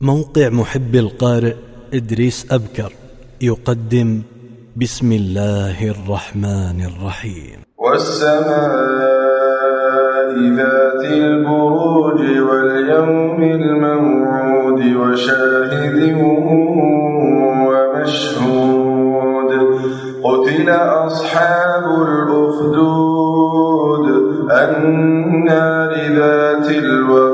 موقع محب القارئ إدريس أبكر يقدم بسم الله الرحمن الرحيم. والسماء ذات البروج واليوم الموعود وشاهد ومشهود قتل أصحاب الأخدود النار ذات الوقود.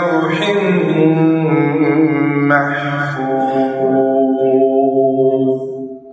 لوح